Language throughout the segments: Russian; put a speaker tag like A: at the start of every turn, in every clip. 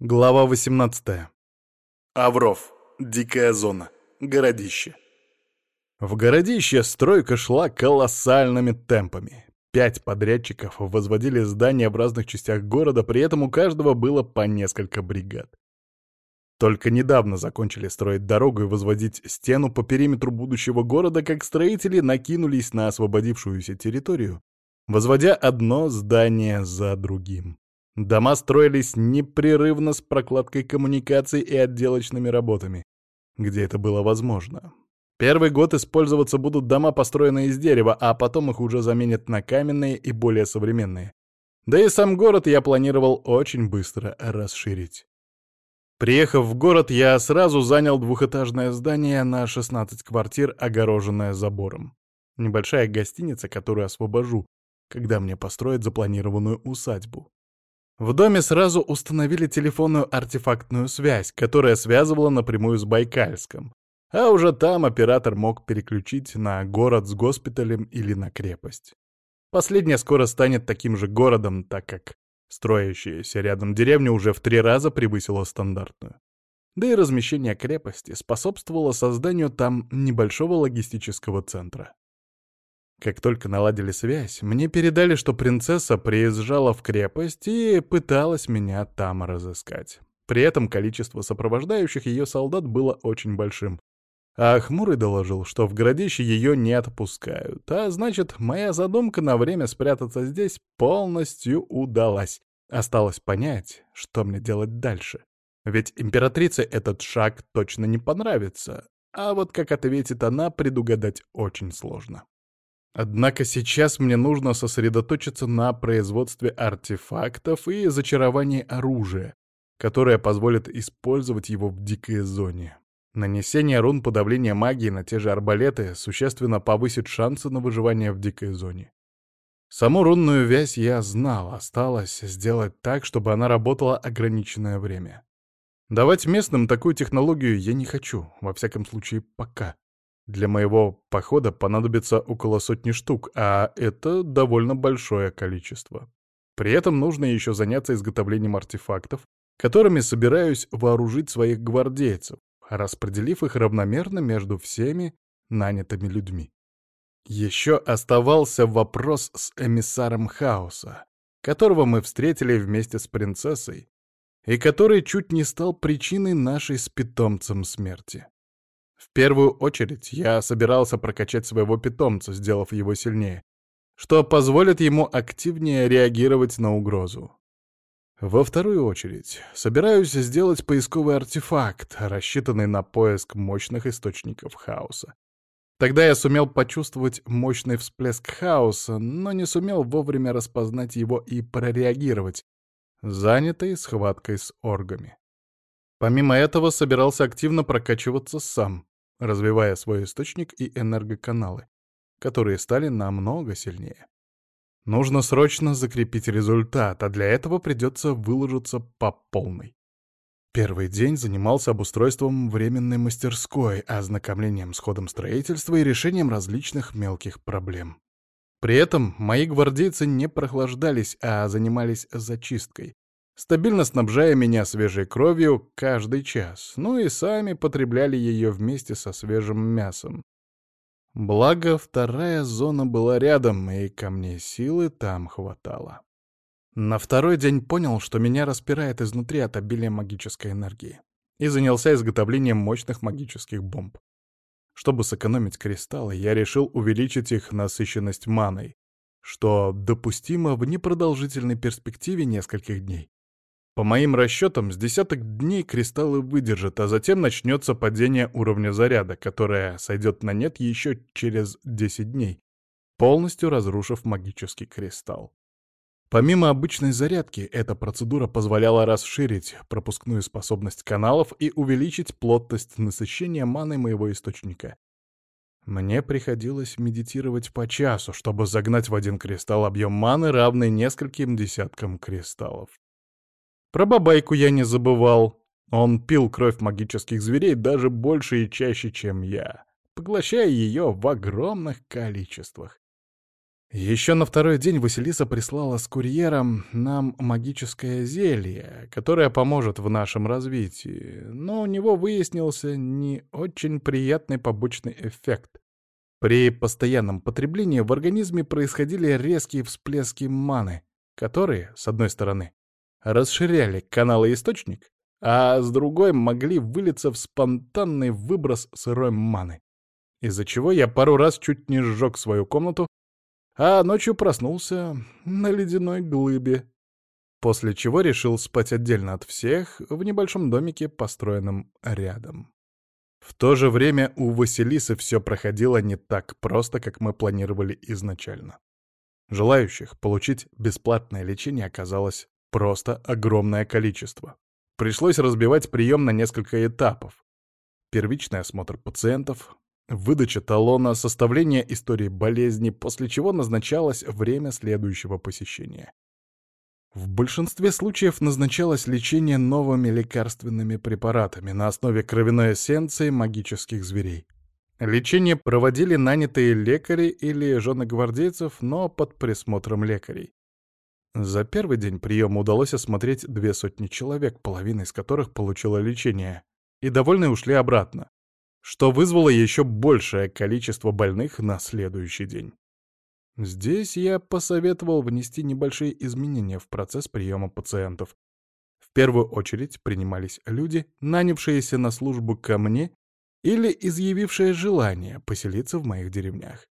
A: Глава 18. Авров. Дикая зона. Городище. В городище стройка шла колоссальными темпами. Пять подрядчиков возводили здания в разных частях города, при этом у каждого было по несколько бригад. Только недавно закончили строить дорогу и возводить стену по периметру будущего города, как строители накинулись на освободившуюся территорию, возводя одно здание за другим. Дома строились непрерывно с прокладкой коммуникаций и отделочными работами, где это было возможно. Первый год использоваться будут дома, построенные из дерева, а потом их уже заменят на каменные и более современные. Да и сам город я планировал очень быстро расширить. Приехав в город, я сразу занял двухэтажное здание на 16 квартир, огороженное забором. Небольшая гостиница, которую освобожу, когда мне построят запланированную усадьбу. В доме сразу установили телефонную артефактную связь, которая связывала напрямую с Байкальском. А уже там оператор мог переключить на город с госпиталем или на крепость. Последняя скоро станет таким же городом, так как строящаяся рядом деревня уже в три раза превысила стандартную. Да и размещение крепости способствовало созданию там небольшого логистического центра. Как только наладили связь, мне передали, что принцесса приезжала в крепость и пыталась меня там разыскать. При этом количество сопровождающих ее солдат было очень большим. А Хмурый доложил, что в городище ее не отпускают, а значит, моя задумка на время спрятаться здесь полностью удалась. Осталось понять, что мне делать дальше. Ведь императрице этот шаг точно не понравится, а вот как ответит она, предугадать очень сложно. Однако сейчас мне нужно сосредоточиться на производстве артефактов и зачаровании оружия, которое позволит использовать его в дикой зоне. Нанесение рун подавления магии на те же арбалеты существенно повысит шансы на выживание в дикой зоне. Саму рунную вязь я знал, осталось сделать так, чтобы она работала ограниченное время. Давать местным такую технологию я не хочу, во всяком случае пока. Для моего похода понадобится около сотни штук, а это довольно большое количество. При этом нужно еще заняться изготовлением артефактов, которыми собираюсь вооружить своих гвардейцев, распределив их равномерно между всеми нанятыми людьми. Еще оставался вопрос с эмиссаром хаоса, которого мы встретили вместе с принцессой, и который чуть не стал причиной нашей с питомцем смерти. В первую очередь я собирался прокачать своего питомца, сделав его сильнее, что позволит ему активнее реагировать на угрозу. Во вторую очередь, собираюсь сделать поисковый артефакт, рассчитанный на поиск мощных источников хаоса. Тогда я сумел почувствовать мощный всплеск хаоса, но не сумел вовремя распознать его и прореагировать, занятый схваткой с оргами. Помимо этого, собирался активно прокачиваться сам, развивая свой источник и энергоканалы, которые стали намного сильнее. Нужно срочно закрепить результат, а для этого придется выложиться по полной. Первый день занимался обустройством временной мастерской, ознакомлением с ходом строительства и решением различных мелких проблем. При этом мои гвардейцы не прохлаждались, а занимались зачисткой, стабильно снабжая меня свежей кровью каждый час, ну и сами потребляли ее вместе со свежим мясом. Благо, вторая зона была рядом, и ко мне силы там хватало. На второй день понял, что меня распирает изнутри от обилия магической энергии, и занялся изготовлением мощных магических бомб. Чтобы сэкономить кристаллы, я решил увеличить их насыщенность маной, что допустимо в непродолжительной перспективе нескольких дней. По моим расчетам, с десяток дней кристаллы выдержат, а затем начнется падение уровня заряда, которое сойдет на нет еще через 10 дней, полностью разрушив магический кристалл. Помимо обычной зарядки, эта процедура позволяла расширить пропускную способность каналов и увеличить плотность насыщения маной моего источника. Мне приходилось медитировать по часу, чтобы загнать в один кристалл объем маны, равный нескольким десяткам кристаллов. Про бабайку я не забывал. Он пил кровь магических зверей даже больше и чаще, чем я, поглощая ее в огромных количествах. Еще на второй день Василиса прислала с курьером нам магическое зелье, которое поможет в нашем развитии, но у него выяснился не очень приятный побочный эффект. При постоянном потреблении в организме происходили резкие всплески маны, которые, с одной стороны, расширяли каналы источник, а с другой могли вылиться в спонтанный выброс сырой маны, из-за чего я пару раз чуть не сжег свою комнату, а ночью проснулся на ледяной глыбе, после чего решил спать отдельно от всех в небольшом домике, построенном рядом. В то же время у Василисы все проходило не так просто, как мы планировали изначально. Желающих получить бесплатное лечение оказалось просто огромное количество. Пришлось разбивать прием на несколько этапов. Первичный осмотр пациентов, выдача талона, составление истории болезни, после чего назначалось время следующего посещения. В большинстве случаев назначалось лечение новыми лекарственными препаратами на основе кровяной эссенции магических зверей. Лечение проводили нанятые лекари или жены гвардейцев, но под присмотром лекарей. За первый день приема удалось осмотреть две сотни человек, половина из которых получила лечение, и довольные ушли обратно, что вызвало еще большее количество больных на следующий день. Здесь я посоветовал внести небольшие изменения в процесс приема пациентов. В первую очередь принимались люди, нанявшиеся на службу ко мне или изъявившие желание поселиться в моих деревнях.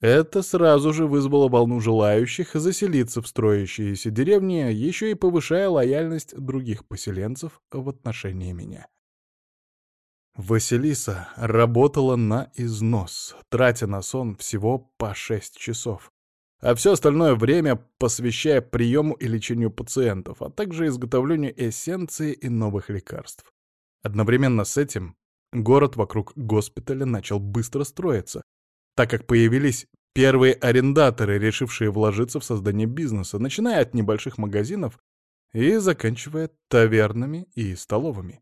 A: Это сразу же вызвало волну желающих заселиться в строящиеся деревни, еще и повышая лояльность других поселенцев в отношении меня. Василиса работала на износ, тратя на сон всего по 6 часов, а все остальное время посвящая приему и лечению пациентов, а также изготовлению эссенции и новых лекарств. Одновременно с этим город вокруг госпиталя начал быстро строиться, так как появились первые арендаторы, решившие вложиться в создание бизнеса, начиная от небольших магазинов и заканчивая тавернами и столовыми.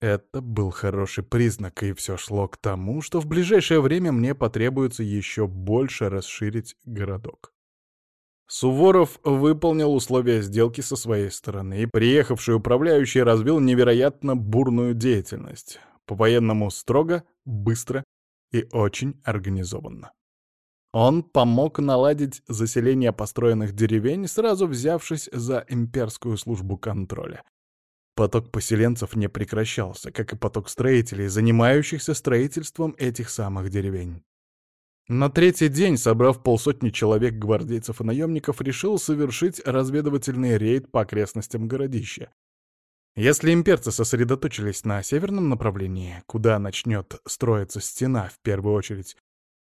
A: Это был хороший признак, и все шло к тому, что в ближайшее время мне потребуется еще больше расширить городок. Суворов выполнил условия сделки со своей стороны, и приехавший управляющий развил невероятно бурную деятельность. По-военному строго, быстро и очень организованно. Он помог наладить заселение построенных деревень, сразу взявшись за имперскую службу контроля. Поток поселенцев не прекращался, как и поток строителей, занимающихся строительством этих самых деревень. На третий день, собрав полсотни человек гвардейцев и наемников, решил совершить разведывательный рейд по окрестностям городища. Если имперцы сосредоточились на северном направлении, куда начнет строиться стена в первую очередь,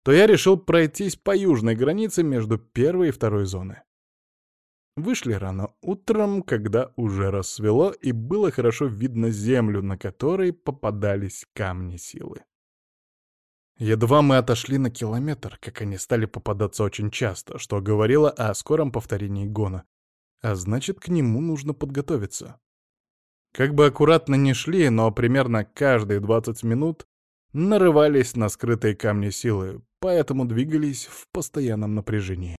A: то я решил пройтись по южной границе между первой и второй зоной. Вышли рано утром, когда уже рассвело, и было хорошо видно землю, на которой попадались камни силы. Едва мы отошли на километр, как они стали попадаться очень часто, что говорило о скором повторении гона. А значит, к нему нужно подготовиться. Как бы аккуратно ни шли, но примерно каждые 20 минут нарывались на скрытые камни силы, поэтому двигались в постоянном напряжении.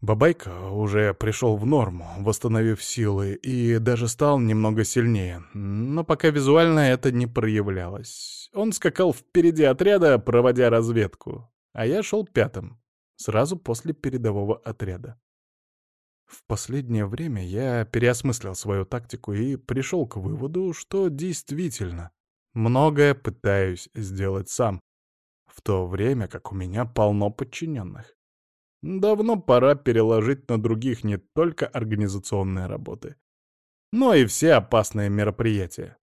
A: Бабайка уже пришел в норму, восстановив силы, и даже стал немного сильнее, но пока визуально это не проявлялось. Он скакал впереди отряда, проводя разведку, а я шел пятым, сразу после передового отряда. В последнее время я переосмыслил свою тактику и пришел к выводу, что действительно многое пытаюсь сделать сам, в то время как у меня полно подчиненных. Давно пора переложить на других не только организационные работы, но и все опасные мероприятия.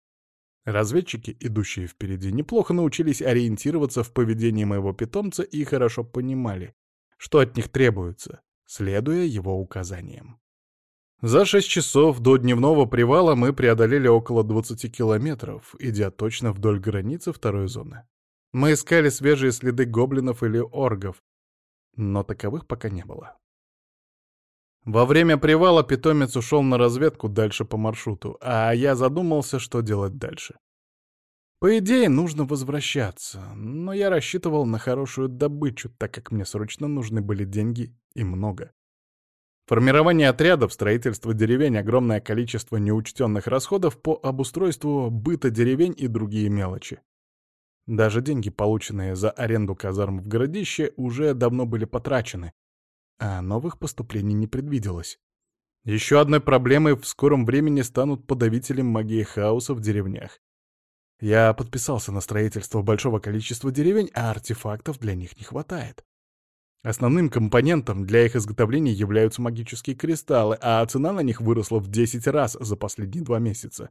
A: Разведчики, идущие впереди, неплохо научились ориентироваться в поведении моего питомца и хорошо понимали, что от них требуется, следуя его указаниям. За шесть часов до дневного привала мы преодолели около 20 километров, идя точно вдоль границы второй зоны. Мы искали свежие следы гоблинов или оргов, но таковых пока не было. Во время привала питомец ушел на разведку дальше по маршруту, а я задумался, что делать дальше. По идее, нужно возвращаться, но я рассчитывал на хорошую добычу, так как мне срочно нужны были деньги и много. Формирование отрядов, строительство деревень, огромное количество неучтенных расходов по обустройству быта деревень и другие мелочи. Даже деньги, полученные за аренду казарм в городище, уже давно были потрачены, а новых поступлений не предвиделось. Еще одной проблемой в скором времени станут подавители магии хаоса в деревнях. Я подписался на строительство большого количества деревень, а артефактов для них не хватает. Основным компонентом для их изготовления являются магические кристаллы, а цена на них выросла в 10 раз за последние два месяца.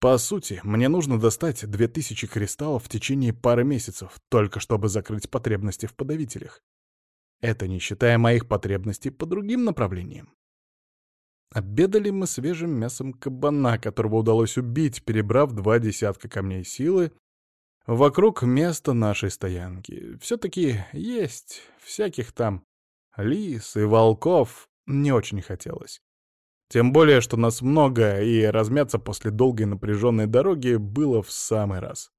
A: По сути, мне нужно достать 2000 кристаллов в течение пары месяцев, только чтобы закрыть потребности в подавителях. Это не считая моих потребностей по другим направлениям. Обедали мы свежим мясом кабана, которого удалось убить, перебрав два десятка камней силы вокруг места нашей стоянки. Все-таки есть всяких там лис и волков не очень хотелось. Тем более, что нас много, и размяться после долгой напряженной дороги было в самый раз.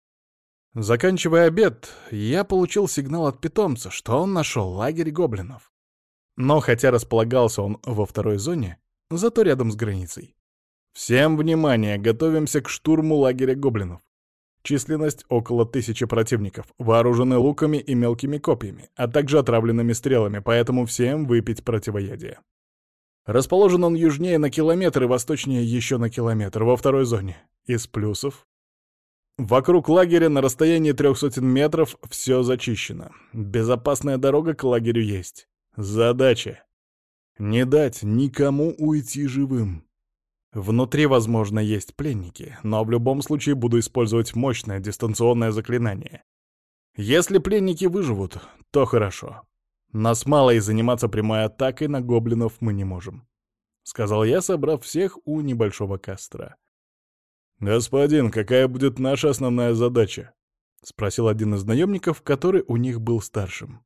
A: Заканчивая обед, я получил сигнал от питомца, что он нашел лагерь гоблинов. Но хотя располагался он во второй зоне, зато рядом с границей. Всем внимание, готовимся к штурму лагеря гоблинов. Численность около тысячи противников, вооружены луками и мелкими копьями, а также отравленными стрелами, поэтому всем выпить противоядие. Расположен он южнее на километр и восточнее еще на километр, во второй зоне. Из плюсов Вокруг лагеря на расстоянии трех сотен метров все зачищено. Безопасная дорога к лагерю есть. Задача — не дать никому уйти живым. Внутри, возможно, есть пленники, но в любом случае буду использовать мощное дистанционное заклинание. Если пленники выживут, то хорошо. Нас мало и заниматься прямой атакой на гоблинов мы не можем. Сказал я, собрав всех у небольшого костра. «Господин, какая будет наша основная задача?» — спросил один из наемников, который у них был старшим.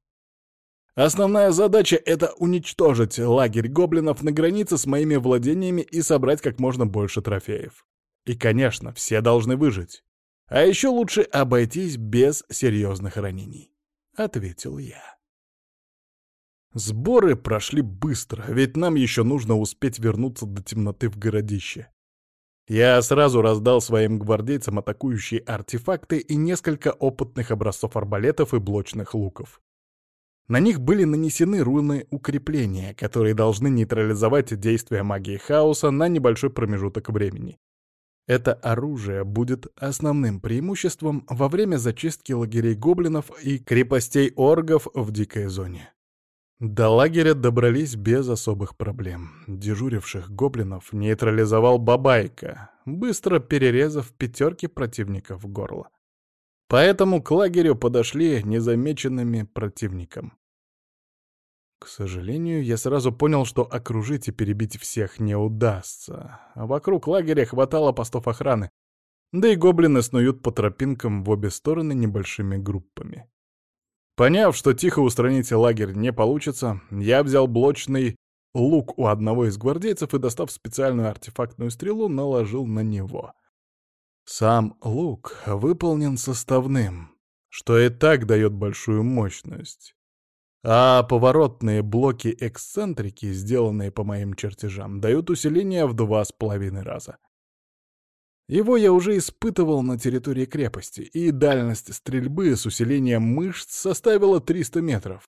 A: «Основная задача — это уничтожить лагерь гоблинов на границе с моими владениями и собрать как можно больше трофеев. И, конечно, все должны выжить. А еще лучше обойтись без серьезных ранений», — ответил я. Сборы прошли быстро, ведь нам еще нужно успеть вернуться до темноты в городище. Я сразу раздал своим гвардейцам атакующие артефакты и несколько опытных образцов арбалетов и блочных луков. На них были нанесены руны укрепления, которые должны нейтрализовать действие магии хаоса на небольшой промежуток времени. Это оружие будет основным преимуществом во время зачистки лагерей гоблинов и крепостей оргов в дикой зоне. До лагеря добрались без особых проблем. Дежуривших гоблинов нейтрализовал Бабайка, быстро перерезав пятерки противников горло. Поэтому к лагерю подошли незамеченными противником. К сожалению, я сразу понял, что окружить и перебить всех не удастся. А вокруг лагеря хватало постов охраны, да и гоблины снуют по тропинкам в обе стороны небольшими группами. Поняв, что тихо устранить лагерь не получится, я взял блочный лук у одного из гвардейцев и, достав специальную артефактную стрелу, наложил на него. Сам лук выполнен составным, что и так дает большую мощность. А поворотные блоки-эксцентрики, сделанные по моим чертежам, дают усиление в два с половиной раза. Его я уже испытывал на территории крепости, и дальность стрельбы с усилением мышц составила 300 метров.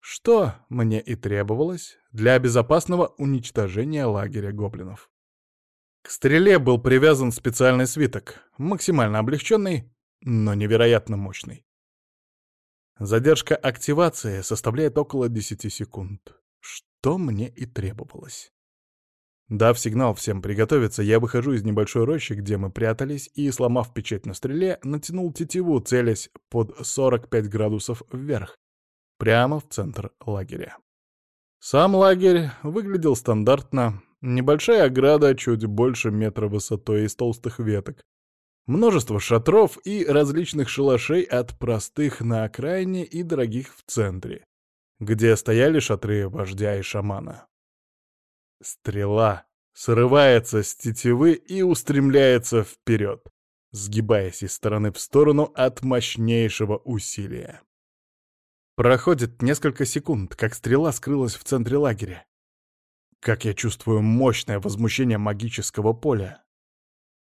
A: Что мне и требовалось для безопасного уничтожения лагеря гоблинов. К стреле был привязан специальный свиток, максимально облегченный, но невероятно мощный. Задержка активации составляет около 10 секунд, что мне и требовалось. Дав сигнал всем приготовиться, я выхожу из небольшой рощи, где мы прятались, и, сломав печать на стреле, натянул тетиву, целясь под 45 градусов вверх, прямо в центр лагеря. Сам лагерь выглядел стандартно. Небольшая ограда, чуть больше метра высотой из толстых веток. Множество шатров и различных шалашей от простых на окраине и дорогих в центре, где стояли шатры вождя и шамана. Стрела срывается с тетивы и устремляется вперед. сгибаясь из стороны в сторону от мощнейшего усилия. Проходит несколько секунд, как стрела скрылась в центре лагеря. Как я чувствую мощное возмущение магического поля.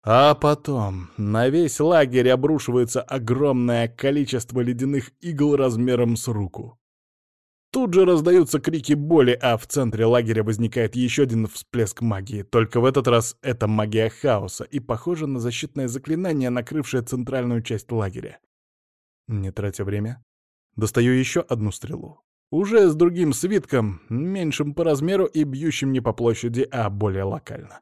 A: А потом на весь лагерь обрушивается огромное количество ледяных игл размером с руку. Тут же раздаются крики боли, а в центре лагеря возникает еще один всплеск магии. Только в этот раз это магия хаоса и похоже на защитное заклинание, накрывшее центральную часть лагеря. Не тратя время, Достаю еще одну стрелу. Уже с другим свитком, меньшим по размеру и бьющим не по площади, а более локально.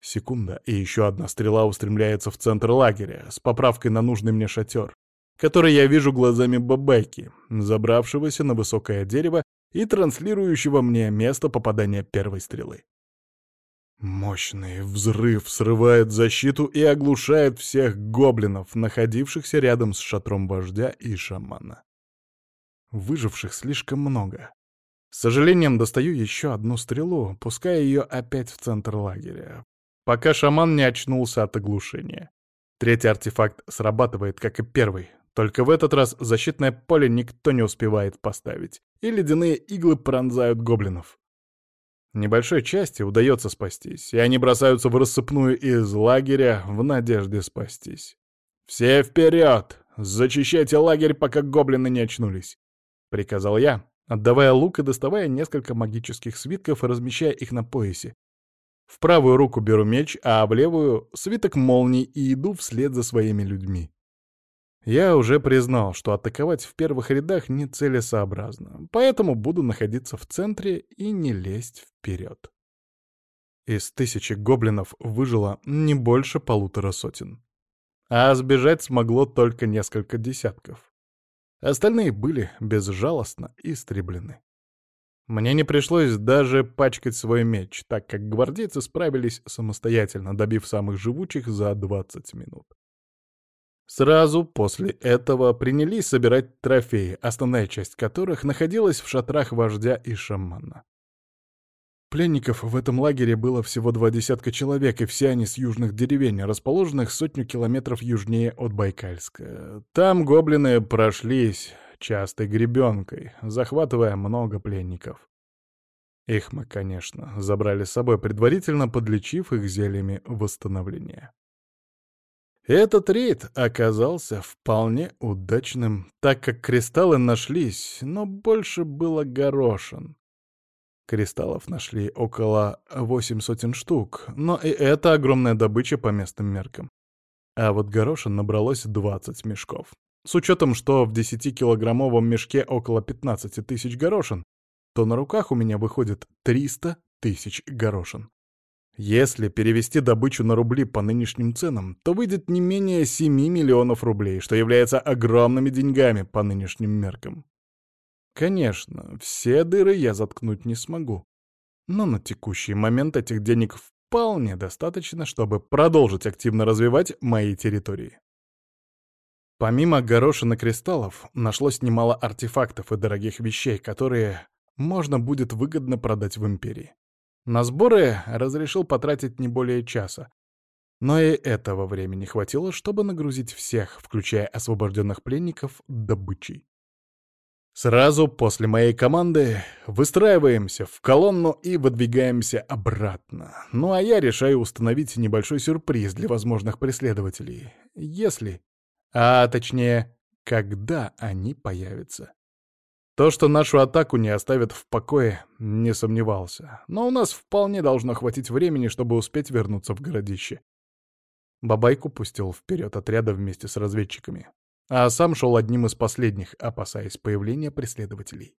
A: Секунда, и еще одна стрела устремляется в центр лагеря, с поправкой на нужный мне шатер, который я вижу глазами бабайки, забравшегося на высокое дерево и транслирующего мне место попадания первой стрелы. Мощный взрыв срывает защиту и оглушает всех гоблинов, находившихся рядом с шатром вождя и шамана. Выживших слишком много. С сожалением достаю еще одну стрелу, пуская ее опять в центр лагеря, пока шаман не очнулся от оглушения. Третий артефакт срабатывает, как и первый, только в этот раз защитное поле никто не успевает поставить, и ледяные иглы пронзают гоблинов. Небольшой части удается спастись, и они бросаются в рассыпную из лагеря в надежде спастись. «Все вперед! Зачищайте лагерь, пока гоблины не очнулись!» Приказал я, отдавая лук и доставая несколько магических свитков и размещая их на поясе. В правую руку беру меч, а в левую — свиток молний и иду вслед за своими людьми. Я уже признал, что атаковать в первых рядах нецелесообразно, поэтому буду находиться в центре и не лезть вперед. Из тысячи гоблинов выжило не больше полутора сотен. А сбежать смогло только несколько десятков. Остальные были безжалостно истреблены. Мне не пришлось даже пачкать свой меч, так как гвардейцы справились самостоятельно, добив самых живучих за 20 минут. Сразу после этого принялись собирать трофеи, основная часть которых находилась в шатрах вождя и шамана. Пленников в этом лагере было всего два десятка человек, и все они с южных деревень, расположенных сотню километров южнее от Байкальска. Там гоблины прошлись частой гребенкой, захватывая много пленников. Их мы, конечно, забрали с собой, предварительно подлечив их зельями восстановления. Этот рейд оказался вполне удачным, так как кристаллы нашлись, но больше было горошин. Кристаллов нашли около восемь сотен штук, но и это огромная добыча по местным меркам. А вот горошин набралось 20 мешков. С учетом, что в 10-килограммовом мешке около 15 тысяч горошин, то на руках у меня выходит 300 тысяч горошин. Если перевести добычу на рубли по нынешним ценам, то выйдет не менее 7 миллионов рублей, что является огромными деньгами по нынешним меркам. Конечно, все дыры я заткнуть не смогу. Но на текущий момент этих денег вполне достаточно, чтобы продолжить активно развивать мои территории. Помимо горошин и кристаллов, нашлось немало артефактов и дорогих вещей, которые можно будет выгодно продать в Империи. На сборы разрешил потратить не более часа. Но и этого времени хватило, чтобы нагрузить всех, включая освобожденных пленников, добычей. Сразу после моей команды выстраиваемся в колонну и выдвигаемся обратно. Ну а я решаю установить небольшой сюрприз для возможных преследователей. Если, а точнее, когда они появятся. То, что нашу атаку не оставят в покое, не сомневался. Но у нас вполне должно хватить времени, чтобы успеть вернуться в городище. Бабайку пустил вперед отряда вместе с разведчиками а сам шел одним из последних, опасаясь появления преследователей.